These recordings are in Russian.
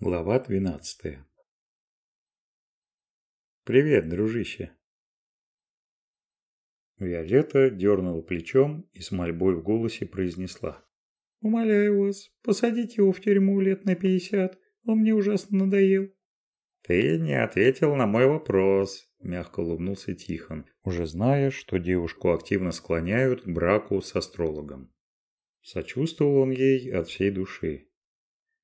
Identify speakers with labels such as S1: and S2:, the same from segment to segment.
S1: Глава 12 «Привет, дружище!» Виолетта дернула плечом и с мольбой в голосе произнесла.
S2: «Умоляю вас, посадите его в тюрьму лет на пятьдесят, он мне ужасно надоел».
S1: «Ты не ответил на мой вопрос», – мягко улыбнулся Тихон, уже зная, что девушку активно склоняют к браку с астрологом. Сочувствовал он ей от всей души.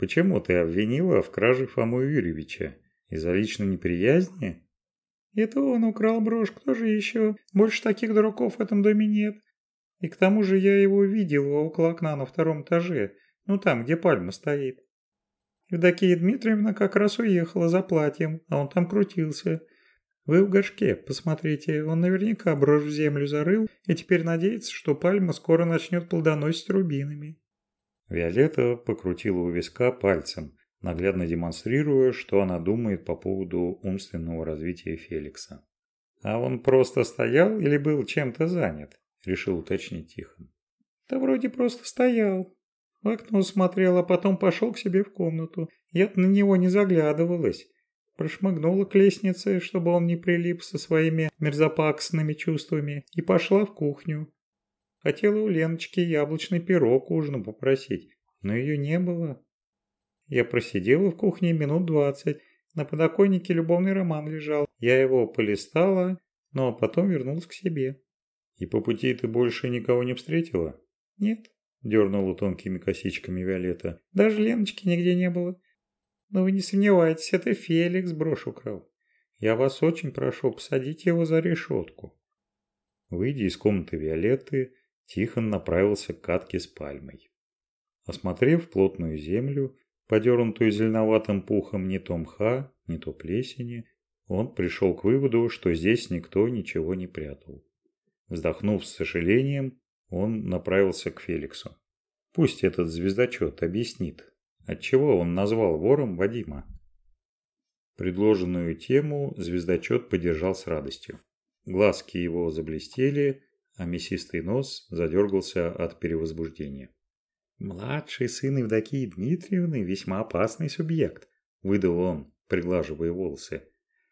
S1: Почему ты обвинила в краже Фому Юрьевича? Из-за личной неприязни?
S2: Это он украл брошь, кто же еще? Больше таких дураков в этом доме нет. И к тому же я его видел около окна на втором этаже, ну там, где пальма стоит. Евдокия Дмитриевна как раз уехала за платьем, а он там крутился. Вы в горшке, посмотрите, он наверняка брошь в землю зарыл и теперь надеется, что пальма скоро начнет плодоносить рубинами.
S1: Виолетта покрутила у виска пальцем, наглядно демонстрируя, что она думает по поводу умственного развития Феликса. «А он просто стоял или был чем-то занят?» – решил уточнить Тихон.
S2: «Да вроде просто стоял. В окно смотрел, а потом пошел к себе в комнату. я на него не заглядывалась. Прошмыгнула к лестнице, чтобы он не прилип со своими мерзопакостными чувствами, и пошла в кухню. Хотела у Леночки яблочный пирог ужину попросить, но ее не было. Я просидела в кухне минут двадцать. На подоконнике любовный роман лежал. Я его полистала, но потом вернулась к себе.
S1: «И по пути ты больше никого не встретила?»
S2: «Нет», –
S1: дернула тонкими косичками Виолетта.
S2: «Даже Леночки нигде не было. Но вы не сомневайтесь, это Феликс брошь украл. Я вас очень прошу, посадить его за решетку».
S1: Выйдя из комнаты Виолетты, Тихон направился к катке с пальмой. Осмотрев плотную землю, подернутую зеленоватым пухом не то мха, не то плесени, он пришел к выводу, что здесь никто ничего не прятал. Вздохнув с сожалением, он направился к Феликсу. Пусть этот звездочет объяснит, отчего он назвал вором Вадима. Предложенную тему звездочет поддержал с радостью. Глазки его заблестели, а мясистый нос задергался от перевозбуждения. «Младший сын Евдокии Дмитриевны весьма опасный субъект», – выдал он, приглаживая волосы.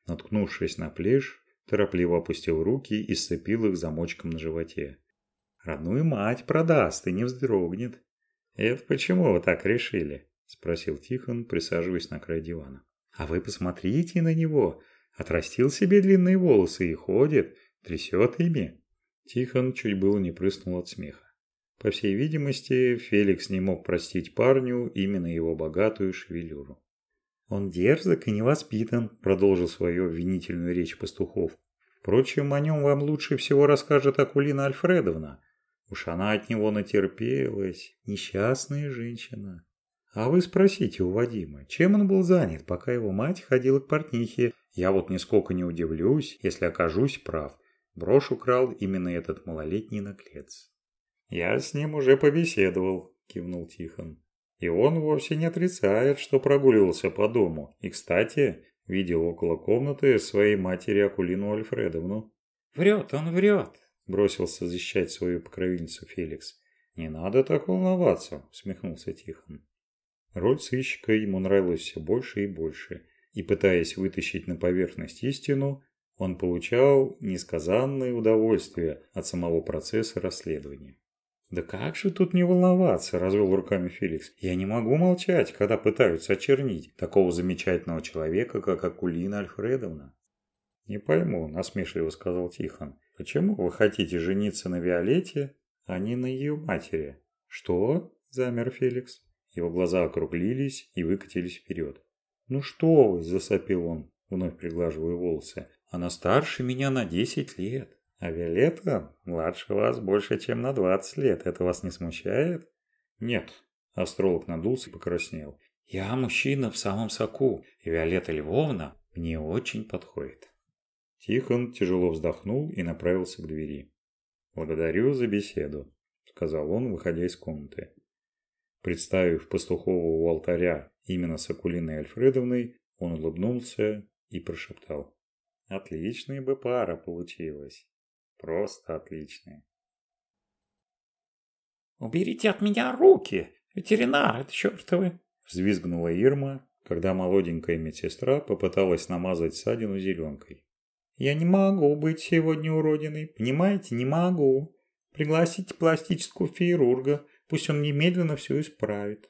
S1: Наткнувшись на плешь, торопливо опустил руки и сцепил их замочком на животе. «Родную мать продаст и не вздрогнет». «Это почему вы так решили?» – спросил Тихон, присаживаясь на край дивана. «А вы посмотрите на него. Отрастил себе длинные волосы и ходит, трясет ими. Тихон чуть было не прыснул от смеха. По всей видимости, Феликс не мог простить парню именно его богатую шевелюру. «Он дерзок и невоспитан», – продолжил свою обвинительную речь пастухов. «Впрочем, о нем вам лучше всего расскажет Акулина Альфредовна. Уж она от него натерпелась, несчастная женщина. А вы спросите у Вадима, чем он был занят, пока его мать ходила к портнихе. Я вот нисколько не удивлюсь, если окажусь прав. Брошь украл именно этот малолетний наглец. «Я с ним уже побеседовал», – кивнул Тихон. «И он вовсе не отрицает, что прогуливался по дому. И, кстати, видел около комнаты своей матери Акулину Альфредовну».
S2: «Врет, он врет», –
S1: бросился защищать свою покровительницу Феликс. «Не надо так волноваться», – усмехнулся Тихон. Роль сыщика ему нравилась все больше и больше, и, пытаясь вытащить на поверхность истину, он получал несказанное удовольствие от самого процесса расследования. «Да как же тут не волноваться?» – развел руками Феликс. «Я не могу молчать, когда пытаются очернить такого замечательного человека, как Акулина Альфредовна». «Не пойму», – насмешливо сказал Тихон. «Почему вы хотите жениться на Виолетте, а не на ее матери?» «Что?» – замер Феликс. Его глаза округлились и выкатились вперед. «Ну что вы!» – засопил он, вновь приглаживая волосы. Она старше меня на 10 лет. А Виолетта младше вас больше, чем на 20 лет. Это вас не смущает? Нет. Астролог надулся и покраснел. Я мужчина в самом соку, и Виолетта Львовна мне очень подходит. Тихон тяжело вздохнул и направился к двери. «Благодарю за беседу», – сказал он, выходя из комнаты. Представив пастухова у алтаря именно с Акулиной Альфредовной, он улыбнулся и прошептал. Отличная бы пара получилась. Просто отличная.
S2: «Уберите от меня руки! Ветеринар, это чертовы!»
S1: Взвизгнула Ирма, когда молоденькая медсестра попыталась намазать ссадину зеленкой.
S2: «Я не могу быть сегодня уродиной, понимаете, не могу. Пригласите пластического хирурга, пусть он немедленно все исправит».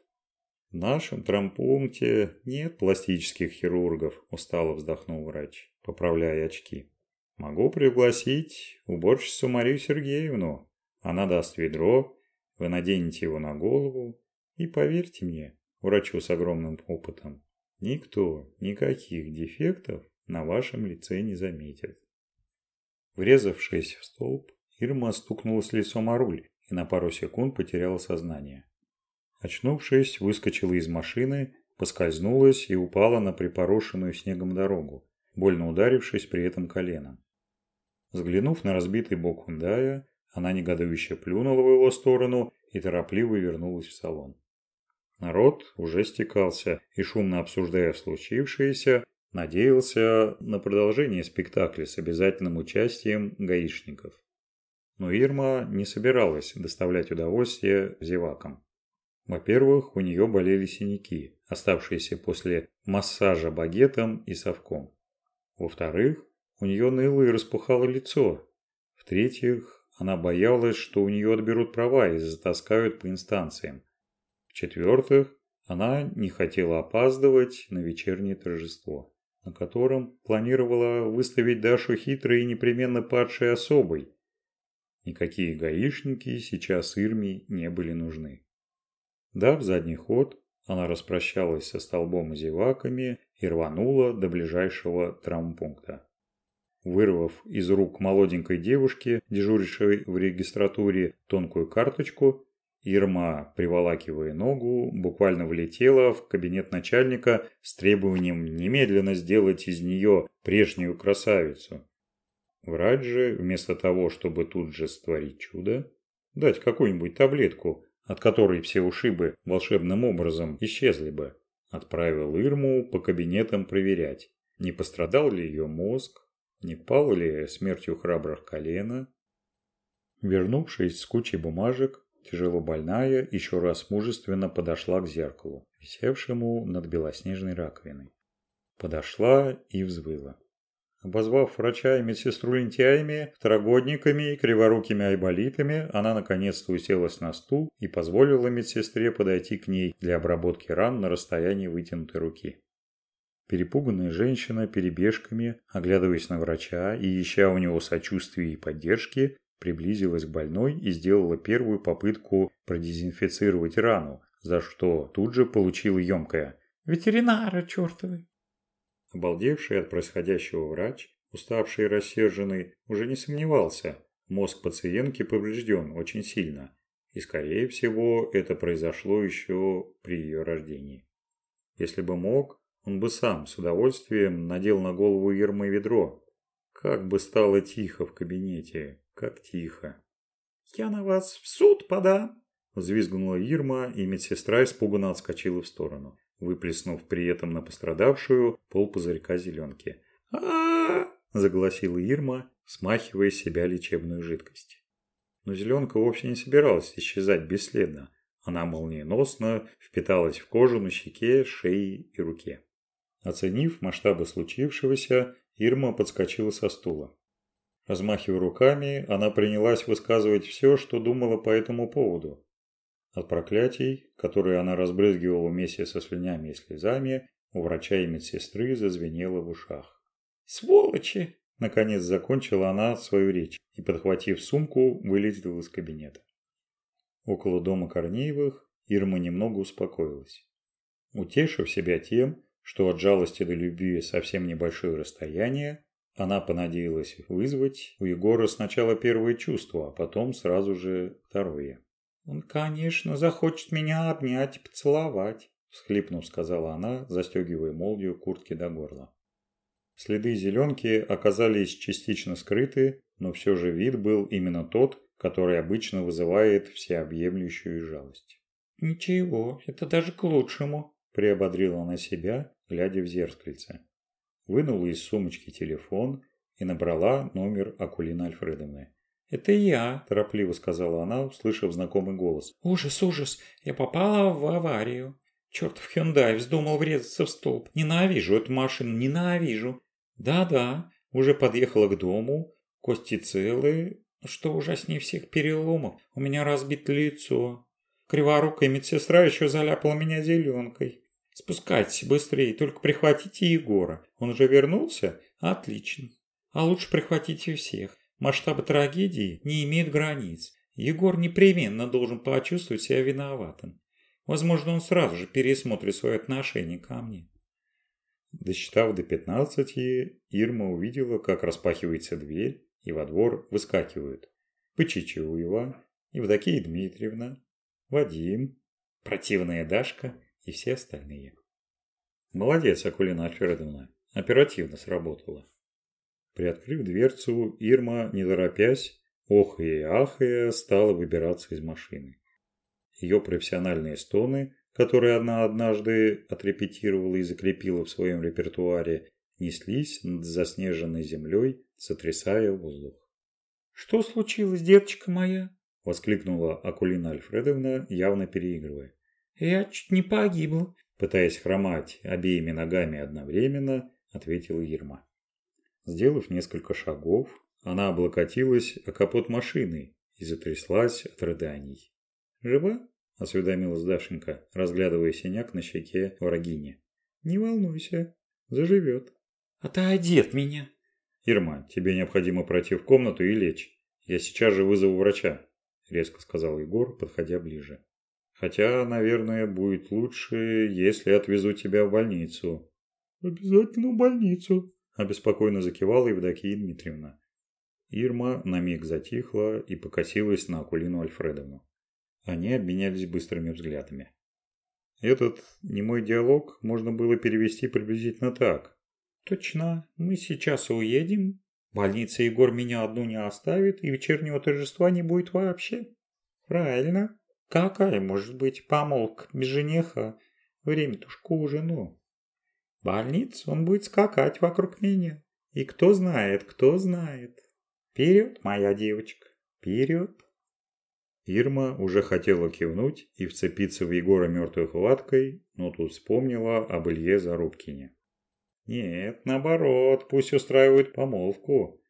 S1: «В нашем трампункте нет пластических хирургов», – устало вздохнул врач, поправляя очки. «Могу пригласить уборщицу Марию Сергеевну. Она даст ведро, вы наденете его на голову, и поверьте мне, врачу с огромным опытом, никто никаких дефектов на вашем лице не заметит». Врезавшись в столб, Ирма стукнулась лицом о руль и на пару секунд потеряла сознание. Очнувшись, выскочила из машины, поскользнулась и упала на припорошенную снегом дорогу, больно ударившись при этом коленом. Взглянув на разбитый бок Хундая, она негодующе плюнула в его сторону и торопливо вернулась в салон. Народ уже стекался и, шумно обсуждая случившееся, надеялся на продолжение спектакля с обязательным участием гаишников. Но Ирма не собиралась доставлять удовольствие зевакам. Во-первых, у нее болели синяки, оставшиеся после массажа багетом и совком. Во-вторых, у нее ныло и распухало лицо. В-третьих, она боялась, что у нее отберут права и затаскают по инстанциям. В-четвертых, она не хотела опаздывать на вечернее торжество, на котором планировала выставить Дашу хитрой и непременно падшей особой. Никакие гаишники сейчас Ирме не были нужны. Дав задний ход, она распрощалась со столбом зеваками и рванула до ближайшего травмпункта. Вырвав из рук молоденькой девушки, дежурившей в регистратуре, тонкую карточку, Ирма, приволакивая ногу, буквально влетела в кабинет начальника с требованием немедленно сделать из нее прежнюю красавицу. Врач же, вместо того, чтобы тут же створить чудо, дать какую-нибудь таблетку, от которой все ушибы волшебным образом исчезли бы, отправил Ирму по кабинетам проверять, не пострадал ли ее мозг, не пало ли смертью храбрых колено. Вернувшись с кучей бумажек, тяжело больная еще раз мужественно подошла к зеркалу, висевшему над белоснежной раковиной. Подошла и взвыла. Обозвав врача и медсестру лентяями, второгодниками и криворукими айболитами, она наконец-то уселась на стул и позволила медсестре подойти к ней для обработки ран на расстоянии вытянутой руки. Перепуганная женщина перебежками, оглядываясь на врача и ища у него сочувствия и поддержки, приблизилась к больной и сделала первую попытку продезинфицировать рану, за что тут же получила емкое «Ветеринара чертовы!». Обалдевший от происходящего врач, уставший и рассерженный, уже не сомневался. Мозг пациентки поврежден очень сильно. И, скорее всего, это произошло еще при ее рождении. Если бы мог, он бы сам с удовольствием надел на голову Ермы ведро. Как бы стало тихо в кабинете, как тихо.
S2: «Я на вас в суд подам!»
S1: Взвизгнула Ирма, и медсестра испуганно отскочила в сторону выплеснув при этом на пострадавшую пол пузырька зеленки. а загласила Ирма, смахивая с себя лечебную жидкость. Но зеленка вовсе не собиралась исчезать бесследно. Она молниеносно впиталась в кожу на щеке, шее и руке. Оценив масштабы случившегося, Ирма подскочила со стула. Размахивая руками, она принялась высказывать все, что думала по этому поводу. От проклятий, которые она разбрызгивала вместе со слюнями и слезами, у врача и медсестры зазвенело в ушах.
S2: «Сволочи!»
S1: Наконец закончила она свою речь и, подхватив сумку, вылетела из кабинета. Около дома Корнеевых Ирма немного успокоилась. Утешив себя тем, что от жалости до любви совсем небольшое расстояние, она понадеялась вызвать у Егора сначала первое чувство, а потом сразу же второе.
S2: «Он, конечно, захочет меня обнять и поцеловать», – всхлипнув, сказала она, застегивая молнию куртки до горла.
S1: Следы зеленки оказались частично скрыты, но все же вид был именно тот, который обычно вызывает всеобъемлющую жалость.
S2: «Ничего, это даже к лучшему», – приободрила она себя, глядя в зеркальце.
S1: Вынула из сумочки телефон и набрала номер Акулины Альфредовны.
S2: «Это я», –
S1: торопливо сказала она, услышав знакомый голос.
S2: «Ужас, ужас! Я попала в аварию. Чертов Hyundai вздумал врезаться в столб. Ненавижу эту машину, ненавижу. Да-да, уже подъехала к дому, кости целые. Что ужаснее всех переломов, у меня разбито лицо. Криворукая медсестра еще заляпала меня зеленкой. Спускайтесь быстрее, только прихватите Егора. Он уже вернулся? Отлично. А лучше прихватите всех. Масштабы трагедии не имеют границ. Егор непременно должен почувствовать себя виноватым. Возможно, он сразу же пересмотрит свое отношение ко мне.
S1: Досчитав до пятнадцати, Ирма увидела, как распахивается дверь, и во двор выскакивают Пычичева, Евдокия Дмитриевна, Вадим, противная Дашка и все остальные. Молодец, Акулина Альфредовна, оперативно сработала. Приоткрыв дверцу, Ирма, не торопясь, охая и ахая, стала выбираться из машины. Ее профессиональные стоны, которые она однажды отрепетировала и закрепила в своем репертуаре, неслись над заснеженной землей, сотрясая воздух.
S2: «Что случилось, деточка моя?»
S1: – воскликнула Акулина Альфредовна, явно переигрывая.
S2: «Я чуть не погибла», –
S1: пытаясь хромать обеими ногами одновременно, ответила Ирма. Сделав несколько шагов, она облокотилась о капот машины и затряслась от рыданий.
S2: «Жива?»
S1: – осведомилась Дашенька, разглядывая синяк на щеке врагини.
S2: «Не волнуйся, заживет».
S1: «Отойди от меня!» «Ирма, тебе необходимо пройти в комнату и лечь. Я сейчас же вызову врача», – резко сказал Егор, подходя ближе. «Хотя, наверное, будет лучше, если отвезу тебя в больницу».
S2: «Обязательно в больницу», –
S1: обеспокоенно закивала Евдокия Дмитриевна. Ирма на миг затихла и покосилась на Акулину Альфредовну. Они обменялись быстрыми взглядами. Этот немой диалог можно было перевести приблизительно так.
S2: «Точно, мы сейчас уедем. В больнице Егор меня одну не оставит, и вечернего торжества не будет вообще». «Правильно. Какая может быть помолвка без жениха? Время-то уж уже, ну. В больнице он будет скакать вокруг меня. И кто знает, кто знает. Вперед, моя девочка, вперед!»
S1: Ирма уже хотела кивнуть и вцепиться в Егора мертвой хваткой, но тут вспомнила об Илье Зарубкине. Нет, наоборот, пусть устраивают помолвку.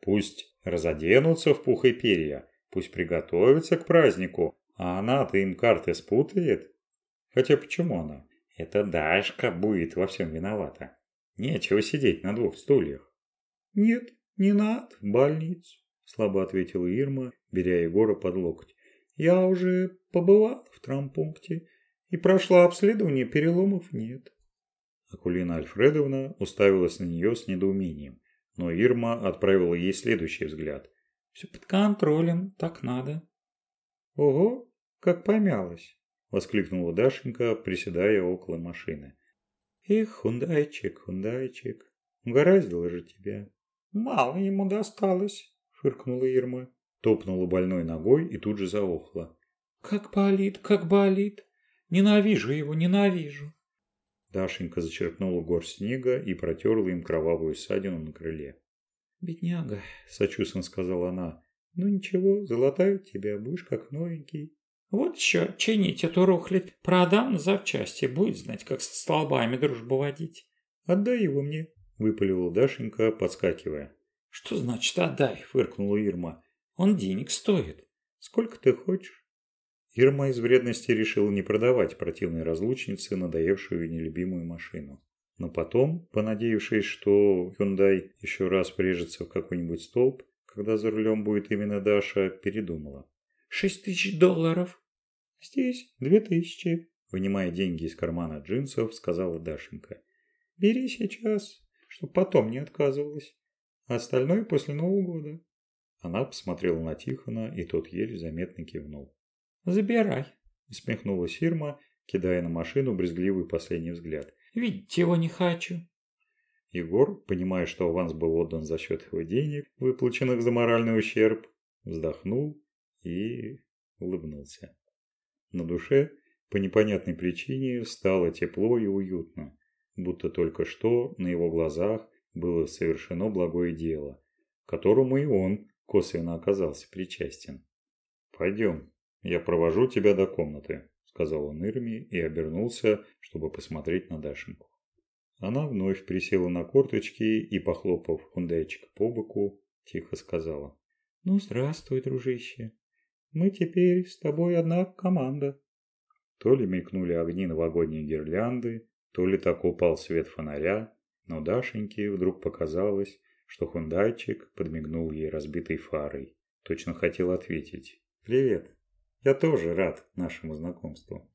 S1: Пусть разоденутся в пух и перья, пусть приготовятся к празднику, а она-то им карты спутает. Хотя почему она? Это Дашка будет во всем виновата. Нечего сидеть на двух стульях.
S2: Нет, не надо в больницу
S1: слабо ответила Ирма, беря Егора под локоть.
S2: Я уже побывала в травмпункте и прошла обследование, переломов нет.
S1: Акулина Альфредовна уставилась на нее с недоумением, но Ирма отправила ей следующий взгляд.
S2: «Все под контролем, так надо». «Ого, как помялась!» – воскликнула Дашенька, приседая около машины. «Эх, хундайчик, хундайчик, угораздило же тебя». «Мало ему досталось», фыркнула Ирма.
S1: Топнула больной ногой и тут же заохла.
S2: «Как болит, как болит! Ненавижу его, ненавижу!»
S1: Дашенька зачерпнула горсть снега и протерла им кровавую ссадину на крыле.
S2: «Бедняга», – сочувственно сказала она. «Ну ничего, золотают тебя, будешь как новенький». «Вот еще, чинить эту рухлядь, продам на запчасти, будет знать, как с столбами дружбу водить».
S1: «Отдай его мне», – выпалила Дашенька, подскакивая.
S2: «Что значит отдай?» – фыркнула Ирма. «Он денег стоит. Сколько ты хочешь?»
S1: Ирма из вредности решила не продавать противной разлучнице надоевшую нелюбимую машину. Но потом, понадеявшись, что Hyundai еще раз врежется в какой-нибудь столб, когда за рулем будет именно Даша, передумала.
S2: «Шесть тысяч долларов!»
S1: «Здесь две тысячи!» Вынимая деньги из кармана джинсов, сказала Дашенька.
S2: «Бери сейчас, чтоб потом не отказывалась» а остальное после Нового года.
S1: Она посмотрела на Тихона, и тот еле заметно кивнул.
S2: «Забирай», –
S1: усмехнулась Ирма, кидая на машину брезгливый последний взгляд.
S2: «Видеть его не хочу».
S1: Егор, понимая, что аванс был отдан за счет его денег, выплаченных за моральный ущерб, вздохнул и улыбнулся. На душе, по непонятной причине, стало тепло и уютно, будто только что на его глазах было совершено благое дело, которому и он косвенно оказался причастен. «Пойдем, я провожу тебя до комнаты», – сказал он Ирме и обернулся, чтобы посмотреть на Дашеньку. Она вновь присела на корточки и, похлопав хундайчика по боку, тихо сказала.
S2: «Ну, здравствуй, дружище. Мы теперь с тобой одна команда».
S1: То ли мелькнули огни новогодней гирлянды, то ли так упал свет фонаря, но Дашеньке вдруг показалось, что хундайчик подмигнул ей разбитой фарой. Точно хотел ответить. «Привет, я тоже рад нашему знакомству».